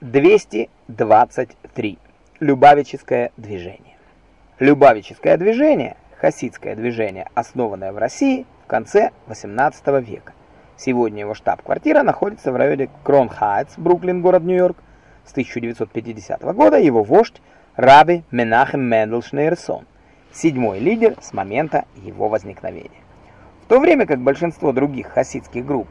223. Любавичское движение. Любавичское движение, хасидское движение, основанное в России в конце 18 века. Сегодня его штаб-квартира находится в районе Краун-Хайтс, Бруклин, город Нью-Йорк. С 1950 года его вождь Рабби Менахем Мендел Шнеерсон, седьмой лидер с момента его возникновения. В то время как большинство других хасидских групп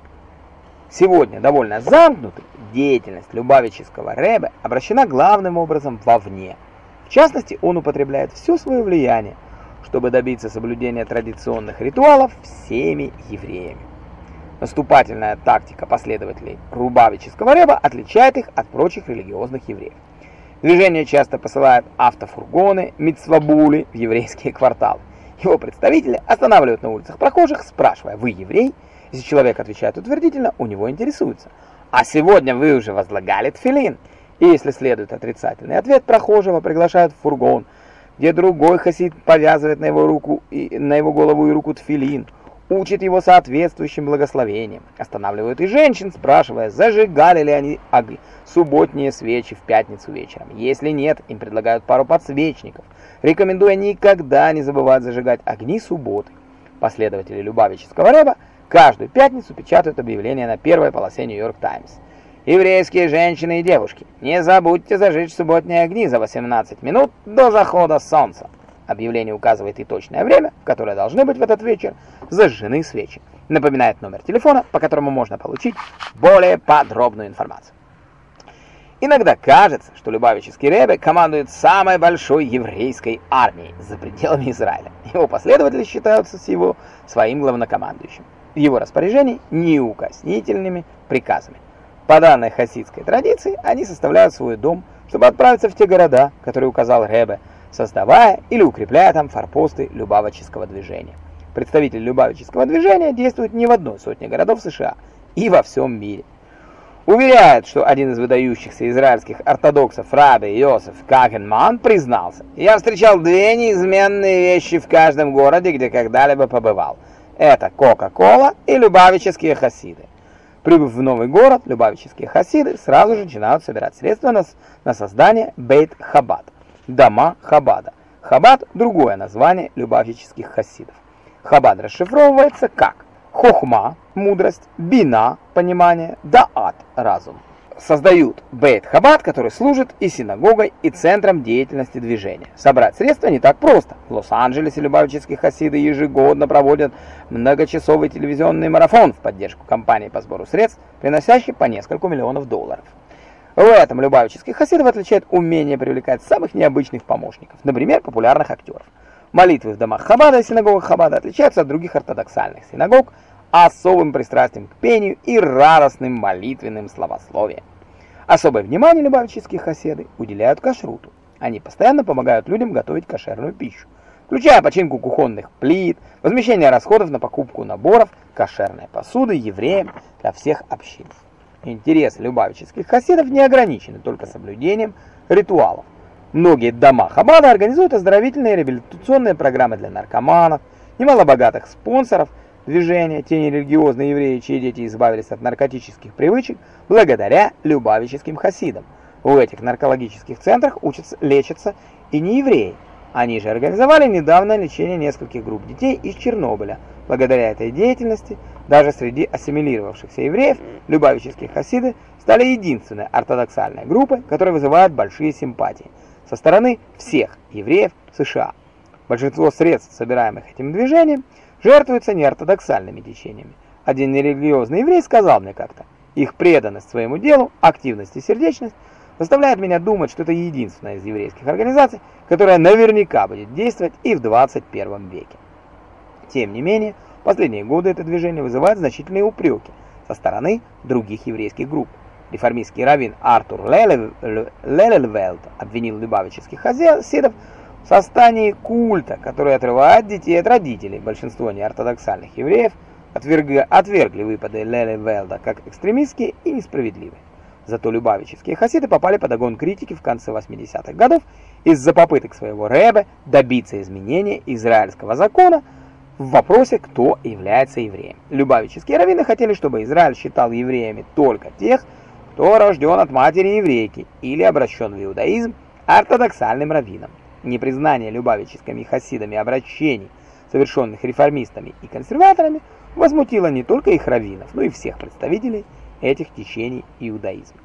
сегодня довольно замкнуты, деятельность Любавического Рэбе обращена главным образом вовне. В частности, он употребляет все свое влияние, чтобы добиться соблюдения традиционных ритуалов всеми евреями. Наступательная тактика последователей Рубавического Рэба отличает их от прочих религиозных евреев. Движение часто посылает автофургоны, митцвабули в еврейские кварталы. Его представители останавливают на улицах прохожих, спрашивая «Вы еврей?». Если человек отвечает утвердительно, у него интересуется «А сегодня вы уже возлагали тфилин?» И если следует отрицательный ответ, прохожего приглашают в фургон, где другой хасид повязывает на его руку и на его голову и руку тфилин, учит его соответствующим благословениям, останавливают и женщин, спрашивая, зажигали ли они огни, субботние свечи в пятницу вечером. Если нет, им предлагают пару подсвечников, рекомендуя никогда не забывать зажигать огни субботы. Последователи Любавического Рэба каждую пятницу печатают объявления на первой полосе Нью-Йорк Таймс. Еврейские женщины и девушки, не забудьте зажечь субботние огни за 18 минут до захода солнца. Объявление указывает и точное время, в которое должны быть в этот вечер зажжены свечи. Напоминает номер телефона, по которому можно получить более подробную информацию. Иногда кажется, что Любавический Ребе командует самой большой еврейской армией за пределами Израиля. Его последователи считаются с его своим главнокомандующим. Его распоряжении неукоснительными приказами. По данной хасидской традиции, они составляют свой дом, чтобы отправиться в те города, которые указал Ребе, создавая или укрепляя там форпосты любавического движения. Представители любавического движения действуют не в одной сотне городов США и во всем мире. Уверяет, что один из выдающихся израильских ортодоксов, Раби Йосеф Кагенман, признался, «Я встречал две неизменные вещи в каждом городе, где когда-либо побывал. Это Кока-Кола и любавические хасиды. Прибыв в новый город, любавические хасиды сразу же начинают собирать средства на, на создание Бейт-Хабад дома Хабада. Хабад – другое название любавических хасидов. Хабад расшифровывается как хохма – мудрость, бина – понимание, даат – разум. Создают Бейт Хабад, который служит и синагогой, и центром деятельности движения. Собрать средства не так просто. В Лос-Анджелесе любавические хасиды ежегодно проводят многочасовый телевизионный марафон в поддержку кампании по сбору средств, приносящей по несколько миллионов долларов. В этом Любавических хасидов отличает умение привлекать самых необычных помощников, например, популярных актеров. Молитвы в домах Хабада и синагогах Хабада отличаются от других ортодоксальных синагог особым пристрастием к пению и радостным молитвенным словословием. Особое внимание любавические хасиды уделяют кашруту. Они постоянно помогают людям готовить кошерную пищу, включая починку кухонных плит, возмещение расходов на покупку наборов кошерной посуды евреям для всех общин. Интересы любавических хасидов не ограничены только соблюдением ритуалов. Многие дома Хабада организуют оздоровительные и реабилитационные программы для наркоманов, немало богатых спонсоров движения, те нерелигиозные евреи, чьи дети избавились от наркотических привычек, благодаря любавическим хасидам. В этих наркологических центрах учатся, лечатся и не евреи. Они же организовали недавно лечение нескольких групп детей из Чернобыля. Благодаря этой деятельности даже среди ассимилировавшихся евреев любавические хасиды стали единственной ортодоксальной группой, которая вызывает большие симпатии со стороны всех евреев США. Большинство средств, собираемых этим движением, жертвуются неортодоксальными течениями. Один нерелигиозный еврей сказал мне как-то, их преданность своему делу, активность и сердечность заставляет меня думать, что это единственная из еврейских организаций, которая наверняка будет действовать и в 21 веке. Тем не менее, последние годы это движение вызывает значительные упреки со стороны других еврейских групп. Реформистский раввин Артур Лелельвелд обвинил любавических хасидов в создании культа, который отрывает детей от родителей. Большинство неортодоксальных евреев отвергли, отвергли выпады Лелельвелда как экстремистские и несправедливые. Зато любавические хасиды попали под огонь критики в конце 80-х годов из-за попыток своего рэбе добиться изменения израильского закона, в вопросе, кто является евреем. Любавические раввины хотели, чтобы Израиль считал евреями только тех, что рожден от матери еврейки или обращен в иудаизм ортодоксальным раввином. Непризнание любавическими хасидами обращений, совершенных реформистами и консерваторами, возмутило не только их раввинов, но и всех представителей этих течений иудаизма.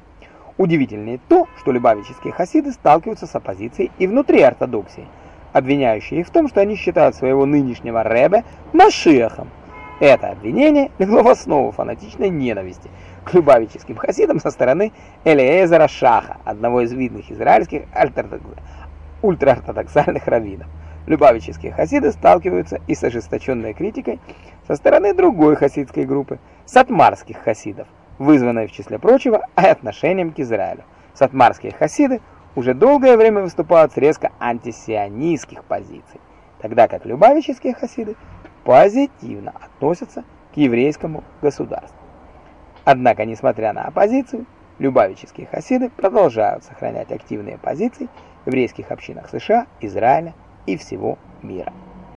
Удивительнее то, что любавические хасиды сталкиваются с оппозицией и внутри ортодоксии, обвиняющие их в том, что они считают своего нынешнего ребе Машехом. Это обвинение легло в основу фанатичной ненависти к любавическим хасидам со стороны Элиэзера Шаха, одного из видных израильских ультраортодоксальных раввинов. Любавические хасиды сталкиваются и с ожесточенной критикой со стороны другой хасидской группы – сатмарских хасидов – вызванное в числе прочего отношением к Израилю. Сатмарские хасиды уже долгое время выступают с резко антисионистских позиций, тогда как любавические хасиды позитивно относятся к еврейскому государству. Однако, несмотря на оппозицию, любавические хасиды продолжают сохранять активные позиции в еврейских общинах США, Израиля и всего мира.